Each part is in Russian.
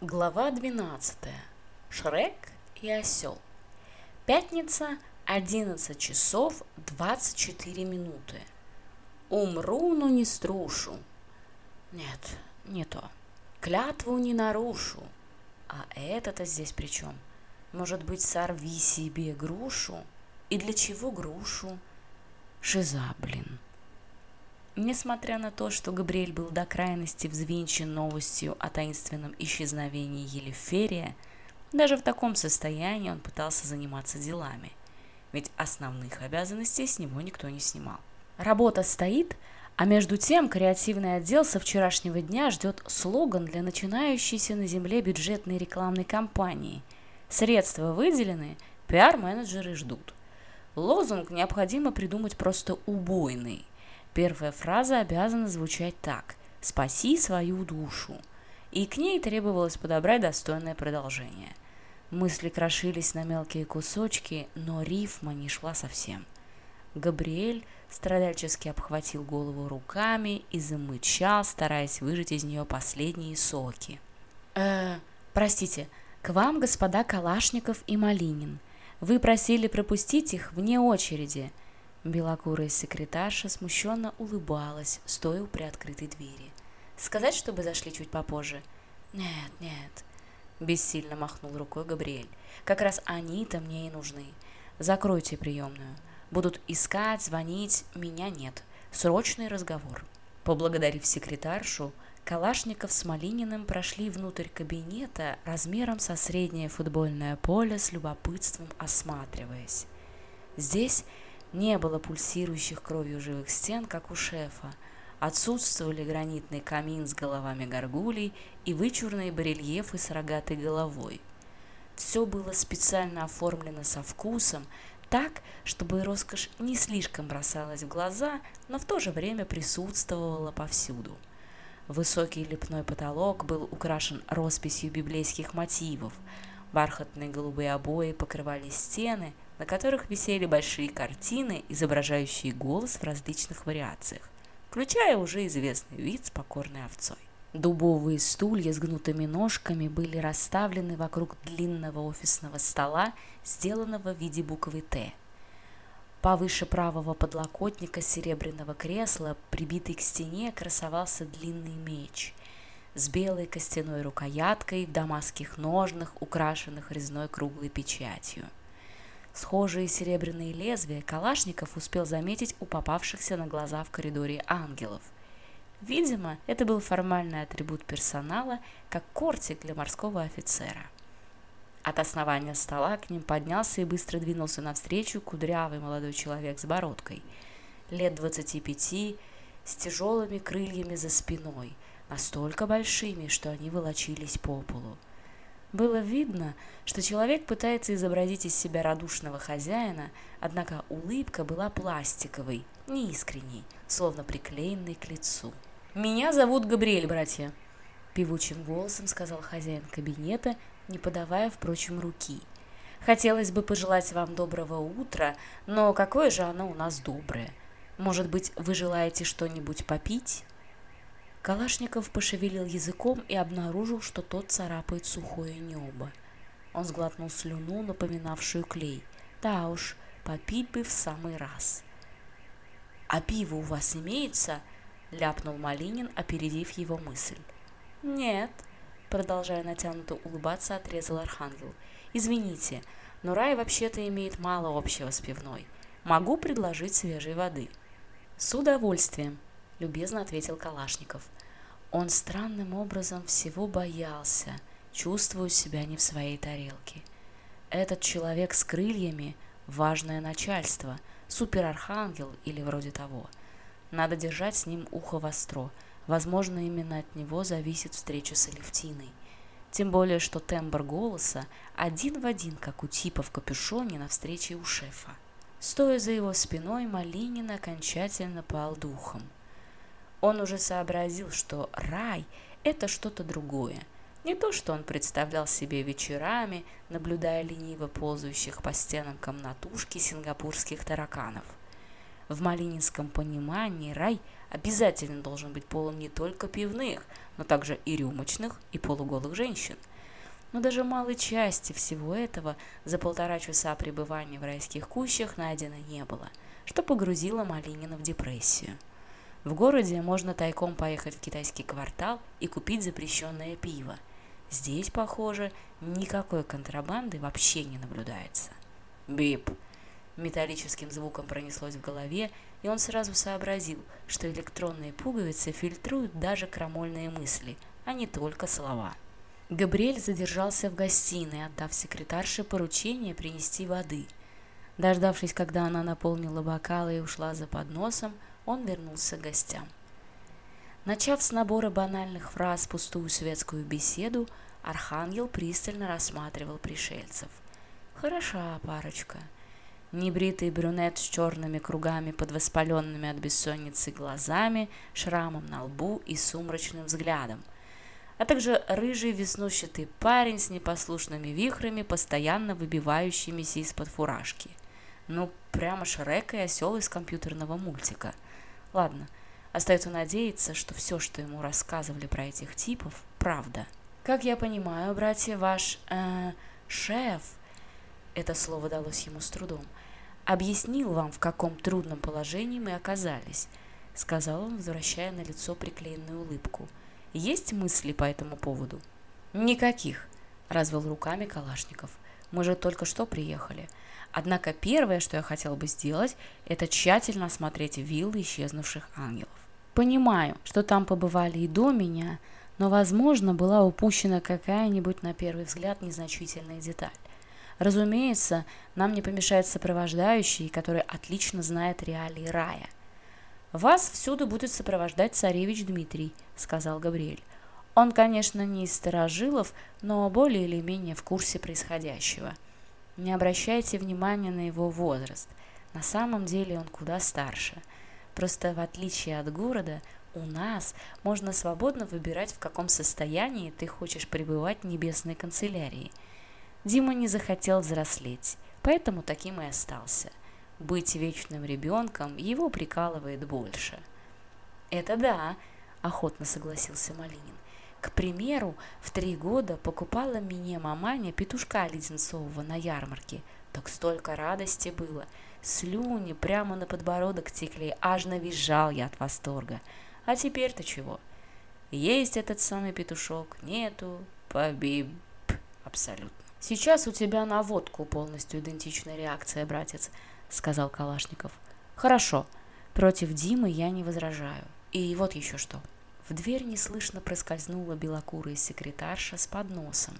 Глава 12. Шрек и осел. Пятница, 11 часов 24 минуты. Умру, но не струшу. Нет, не то. Клятву не нарушу. А это-то здесь при чем? Может быть, сорви себе грушу? И для чего грушу? Шиза, блин. Несмотря на то, что Габриэль был до крайности взвинчен новостью о таинственном исчезновении Елиферия, даже в таком состоянии он пытался заниматься делами, ведь основных обязанностей с него никто не снимал. Работа стоит, а между тем креативный отдел со вчерашнего дня ждет слоган для начинающейся на земле бюджетной рекламной кампании. Средства выделены, пиар-менеджеры ждут. Лозунг необходимо придумать просто убойный – Первая фраза обязана звучать так «Спаси свою душу», и к ней требовалось подобрать достойное продолжение. Мысли крошились на мелкие кусочки, но рифма не шла совсем. Габриэль страдальчески обхватил голову руками и замычал, стараясь выжать из нее последние соки. «Э, простите, к вам господа Калашников и Малинин. Вы просили пропустить их вне очереди», Белокурая секретарша смущенно улыбалась, стоя у приоткрытой двери. «Сказать, чтобы зашли чуть попозже?» «Нет, нет», — бессильно махнул рукой Габриэль. «Как раз они-то мне и нужны. Закройте приемную. Будут искать, звонить, меня нет. Срочный разговор». Поблагодарив секретаршу, Калашников с Малининым прошли внутрь кабинета размером со среднее футбольное поле с любопытством осматриваясь. Здесь не Не было пульсирующих кровью живых стен, как у шефа. Отсутствовали гранитный камин с головами горгулей и вычурные барельефы с рогатой головой. Все было специально оформлено со вкусом, так, чтобы роскошь не слишком бросалась в глаза, но в то же время присутствовала повсюду. Высокий лепной потолок был украшен росписью библейских мотивов. Бархатные голубые обои покрывали стены – на которых висели большие картины, изображающие голос в различных вариациях, включая уже известный вид с покорной овцой. Дубовые стулья с гнутыми ножками были расставлены вокруг длинного офисного стола, сделанного в виде буквы «Т». Повыше правого подлокотника серебряного кресла, прибитый к стене, красовался длинный меч с белой костяной рукояткой в дамасских ножнах, украшенных резной круглой печатью – схожие серебряные лезвия Калашников успел заметить у попавшихся на глаза в коридоре ангелов. Видимо, это был формальный атрибут персонала, как кортик для морского офицера. От основания стола к ним поднялся и быстро двинулся навстречу кудрявый молодой человек с бородкой, лет 25, с тяжелыми крыльями за спиной, настолько большими, что они волочились по полу. Было видно, что человек пытается изобразить из себя радушного хозяина, однако улыбка была пластиковой, неискренней, словно приклеенной к лицу. «Меня зовут Габриэль, братья», — певучим голосом сказал хозяин кабинета, не подавая, впрочем, руки. «Хотелось бы пожелать вам доброго утра, но какое же оно у нас доброе? Может быть, вы желаете что-нибудь попить?» Калашников пошевелил языком и обнаружил, что тот царапает сухое небо. Он сглотнул слюну, напоминавшую клей. Да уж, попить бы в самый раз. «А пиво у вас имеется?» – ляпнул Малинин, опередив его мысль. «Нет», – продолжая натянуто улыбаться, отрезал Архангел. «Извините, но рай вообще-то имеет мало общего с пивной. Могу предложить свежей воды». «С удовольствием», любезно ответил Калашников. Он странным образом всего боялся, чувствуя себя не в своей тарелке. Этот человек с крыльями – важное начальство, суперархангел или вроде того. Надо держать с ним ухо востро. Возможно, именно от него зависит встреча с Алевтиной. Тем более, что тембр голоса один в один, как у типа в капюшоне на встрече у шефа. Стоя за его спиной, Малинин окончательно пал духом – он уже сообразил, что рай – это что-то другое. Не то, что он представлял себе вечерами, наблюдая лениво ползающих по стенам комнатушки сингапурских тараканов. В малининском понимании рай обязательно должен быть полон не только пивных, но также и рюмочных, и полуголых женщин. Но даже малой части всего этого за полтора часа пребывания в райских кущах найдено не было, что погрузило Малинина в депрессию. В городе можно тайком поехать в китайский квартал и купить запрещенное пиво. Здесь, похоже, никакой контрабанды вообще не наблюдается. Бип! Металлическим звуком пронеслось в голове, и он сразу сообразил, что электронные пуговицы фильтруют даже крамольные мысли, а не только слова. Габриэль задержался в гостиной, отдав секретарше поручение принести воды. Дождавшись, когда она наполнила бокалы и ушла за подносом, он вернулся к гостям. Начав с набора банальных фраз пустую светскую беседу, Архангел пристально рассматривал пришельцев. «Хороша парочка», небритый брюнет с черными кругами под воспаленными от бессонницы глазами, шрамом на лбу и сумрачным взглядом, а также рыжий веснущатый парень с непослушными вихрами, постоянно выбивающимися из-под фуражки. Ну, прямо Шрек и осел из компьютерного мультика – ладно. Остается надеяться, что все, что ему рассказывали про этих типов, правда. Как я понимаю, братья, ваш э, шеф, это слово далось ему с трудом, объяснил вам, в каком трудном положении мы оказались, сказал он, возвращая на лицо приклеенную улыбку. Есть мысли по этому поводу? Никаких, развел руками Калашников. Мы же только что приехали. Однако первое, что я хотел бы сделать, это тщательно осмотреть виллы исчезнувших ангелов. Понимаю, что там побывали и до меня, но, возможно, была упущена какая-нибудь на первый взгляд незначительная деталь. Разумеется, нам не помешает сопровождающий, который отлично знает реалии рая. «Вас всюду будет сопровождать царевич Дмитрий», — сказал Габриэль. Он, конечно, не из старожилов, но более или менее в курсе происходящего — не обращайте внимания на его возраст. На самом деле он куда старше. Просто в отличие от города, у нас можно свободно выбирать, в каком состоянии ты хочешь пребывать в небесной канцелярии. Дима не захотел взрослеть, поэтому таким и остался. Быть вечным ребенком его прикалывает больше. «Это да», – охотно согласился Малинин. К примеру, в три года покупала мне маманя петушка леденцового на ярмарке. Так столько радости было. Слюни прямо на подбородок текли, аж навизжал я от восторга. А теперь-то чего? Есть этот самый петушок, нету, побиб, абсолютно. Сейчас у тебя на водку полностью идентичная реакция, братец, сказал Калашников. Хорошо, против Димы я не возражаю. И вот еще что. В дверь неслышно проскользнула белокурая секретарша с подносом,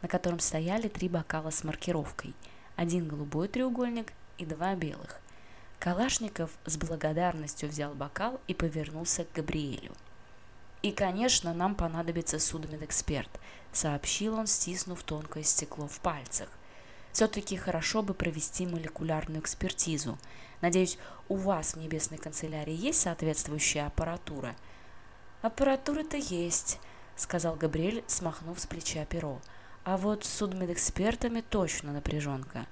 на котором стояли три бокала с маркировкой, один голубой треугольник и два белых. Калашников с благодарностью взял бокал и повернулся к Габриэлю. «И, конечно, нам понадобится судмедэксперт», — сообщил он, стиснув тонкое стекло в пальцах. «Все-таки хорошо бы провести молекулярную экспертизу. Надеюсь, у вас в небесной канцелярии есть соответствующая аппаратура?» аппаратура-то есть», — сказал Габриэль, смахнув с плеча перо. «А вот с судмедэкспертами точно напряженка».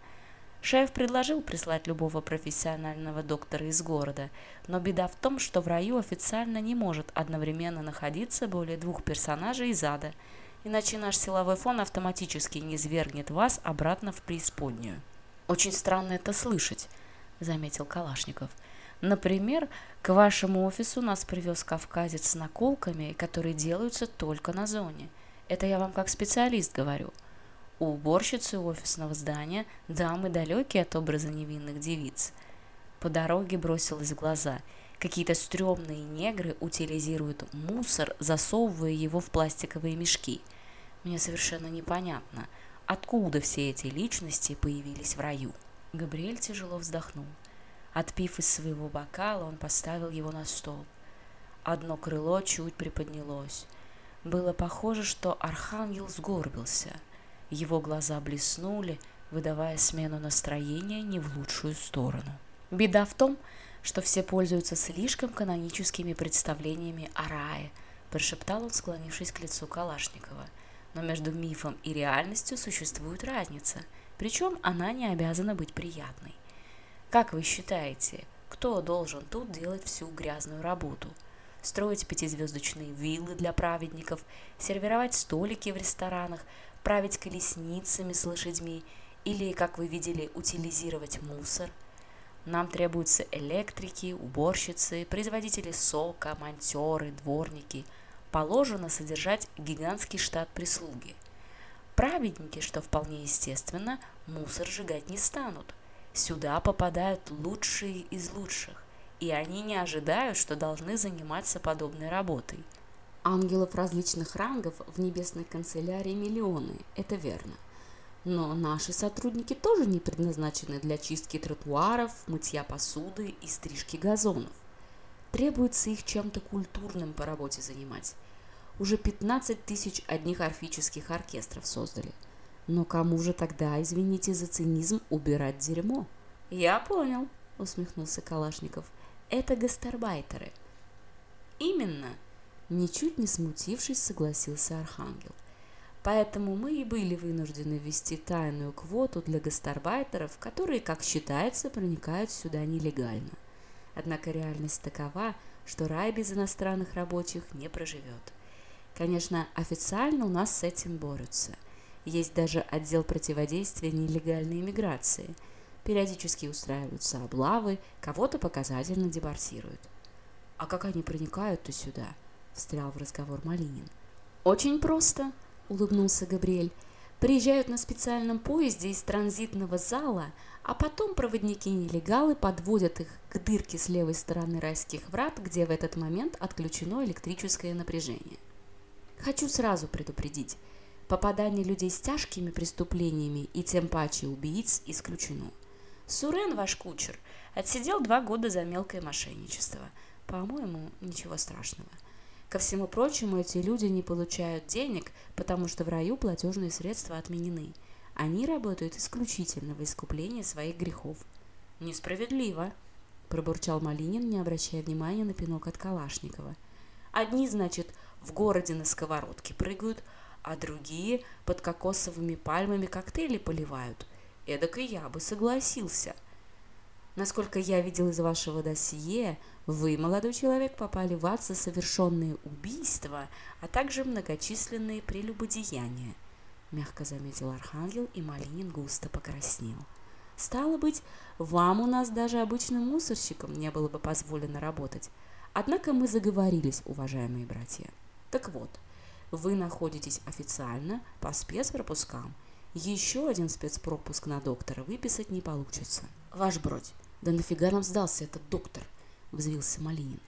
Шеф предложил прислать любого профессионального доктора из города, но беда в том, что в раю официально не может одновременно находиться более двух персонажей из ада, иначе наш силовой фон автоматически не извергнет вас обратно в преисподнюю. «Очень странно это слышать», — заметил Калашников. — «Например, к вашему офису нас привез кавказец с наколками, которые делаются только на зоне. Это я вам как специалист говорю». У уборщицы офисного здания дамы далекие от образа невинных девиц. По дороге бросилось в глаза. Какие-то стрёмные негры утилизируют мусор, засовывая его в пластиковые мешки. Мне совершенно непонятно, откуда все эти личности появились в раю. Габриэль тяжело вздохнул. Отпив из своего бокала, он поставил его на стол. Одно крыло чуть приподнялось. Было похоже, что архангел сгорбился. Его глаза блеснули, выдавая смену настроения не в лучшую сторону. Беда в том, что все пользуются слишком каноническими представлениями о рае, прошептал он, склонившись к лицу Калашникова. Но между мифом и реальностью существует разница, причем она не обязана быть приятной. Как вы считаете, кто должен тут делать всю грязную работу? Строить пятизвездочные виллы для праведников, сервировать столики в ресторанах, править колесницами с лошадьми или, как вы видели, утилизировать мусор? Нам требуются электрики, уборщицы, производители сока, монтеры, дворники. Положено содержать гигантский штат прислуги. Праведники, что вполне естественно, мусор сжигать не станут сюда попадают лучшие из лучших, и они не ожидают, что должны заниматься подобной работой. Ангелов различных рангов в небесной канцелярии миллионы, это верно. Но наши сотрудники тоже не предназначены для чистки тротуаров, мытья посуды и стрижки газонов. Требуется их чем-то культурным по работе занимать. Уже 15 тысяч одних орфических оркестров создали – Но кому же тогда, извините за цинизм, убирать дерьмо? Я понял, усмехнулся Калашников. Это гастарбайтеры. Именно, ничуть не смутившись, согласился Архангел – Поэтому мы и были вынуждены ввести тайную квоту для гастарбайтеров, которые, как считается, проникают сюда нелегально. Однако реальность такова, что рай без иностранных рабочих не проживет. Конечно, официально у нас с этим борются. Есть даже отдел противодействия нелегальной иммиграции. Периодически устраиваются облавы, кого-то показательно депортируют. «А как они проникают-то сюда?» – встрял в разговор Малинин. «Очень просто», – улыбнулся Габриэль. «Приезжают на специальном поезде из транзитного зала, а потом проводники-нелегалы подводят их к дырке с левой стороны райских врат, где в этот момент отключено электрическое напряжение. Хочу сразу предупредить – Попадание людей с тяжкими преступлениями и тем паче убийц исключено. Сурен, ваш кучер, отсидел два года за мелкое мошенничество. По-моему, ничего страшного. Ко всему прочему, эти люди не получают денег, потому что в раю платежные средства отменены. Они работают исключительно в искуплении своих грехов. Несправедливо, пробурчал Малинин, не обращая внимания на пинок от Калашникова. Одни, значит, в городе на сковородке прыгают, а другие под кокосовыми пальмами коктейли поливают. Эдак и я бы согласился. Насколько я видел из вашего досье, вы, молодой человек, попали в ад за совершенные убийства, а также многочисленные прелюбодеяния, — мягко заметил Архангел, и Малинин густо покраснел. Стало быть, вам у нас даже обычным мусорщиком не было бы позволено работать. Однако мы заговорились, уважаемые братья. Так вот, — вы находитесь официально по спецпропускам. Еще один спецпропуск на доктора выписать не получится. Ваш бродь, да нафига нам сдался этот доктор? Взвился Малинин.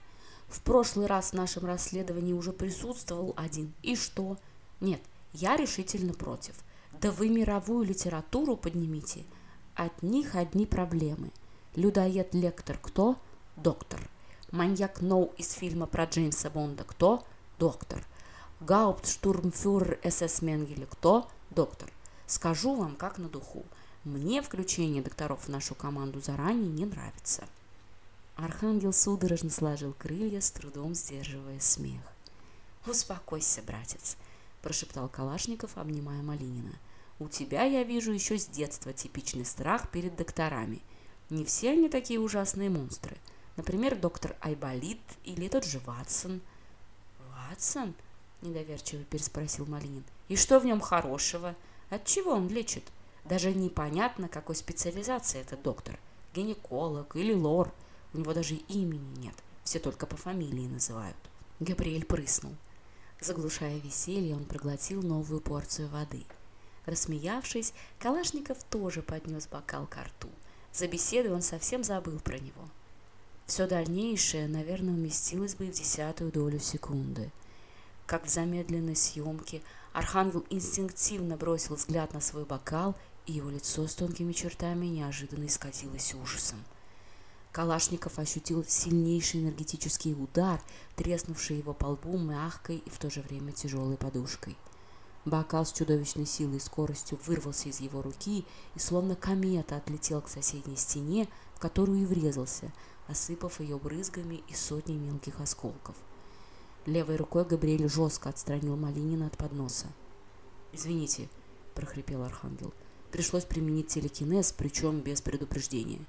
В прошлый раз в нашем расследовании уже присутствовал один. И что? Нет, я решительно против. Да вы мировую литературу поднимите. От них одни проблемы. Людоед-лектор кто? Доктор. Маньяк Ноу из фильма про Джеймса Бонда кто? Доктор. Гауптштурмфюрер СС Менгеле. Кто? Доктор. Скажу вам, как на духу. Мне включение докторов в нашу команду заранее не нравится. Архангел судорожно сложил крылья, с трудом сдерживая смех. «Успокойся, братец», – прошептал Калашников, обнимая Малинина. «У тебя, я вижу, еще с детства типичный страх перед докторами. Не все они такие ужасные монстры. Например, доктор Айболит или тот же Ватсон». «Ватсон?» недоверчиво переспросил Малинин. «И что в нем хорошего? От чего он лечит?» Даже непонятно, какой специализации этот доктор. Гинеколог или лор. У него даже имени нет. Все только по фамилии называют. Габриэль прыснул. Заглушая веселье, он проглотил новую порцию воды. Рассмеявшись, Калашников тоже поднес бокал к рту. За беседой он совсем забыл про него. Все дальнейшее, наверное, уместилось как в замедленной съемке. Архангел инстинктивно бросил взгляд на свой бокал, и его лицо с тонкими чертами неожиданно исказилось ужасом. Калашников ощутил сильнейший энергетический удар, треснувший его по лбу мягкой и в то же время тяжелой подушкой. Бокал с чудовищной силой и скоростью вырвался из его руки и словно комета отлетел к соседней стене, в которую и врезался, осыпав ее брызгами и сотней мелких осколков – Левой рукой Габриэль жестко отстранил Малинина от подноса. «Извините», — прохрипел Архангел, — «пришлось применить телекинез, причем без предупреждения.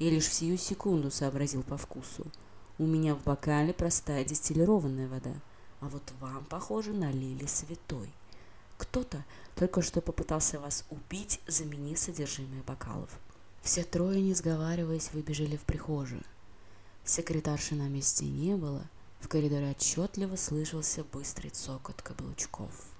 Я лишь в сию секунду сообразил по вкусу. У меня в бокале простая дистиллированная вода, а вот вам, похоже, налили святой. Кто-то только что попытался вас убить, заменив содержимое бокалов». Все трое, не сговариваясь выбежали в прихожую. Секретарши на месте не было — в коридоре отчетливо слышался быстрый цокот каблучков.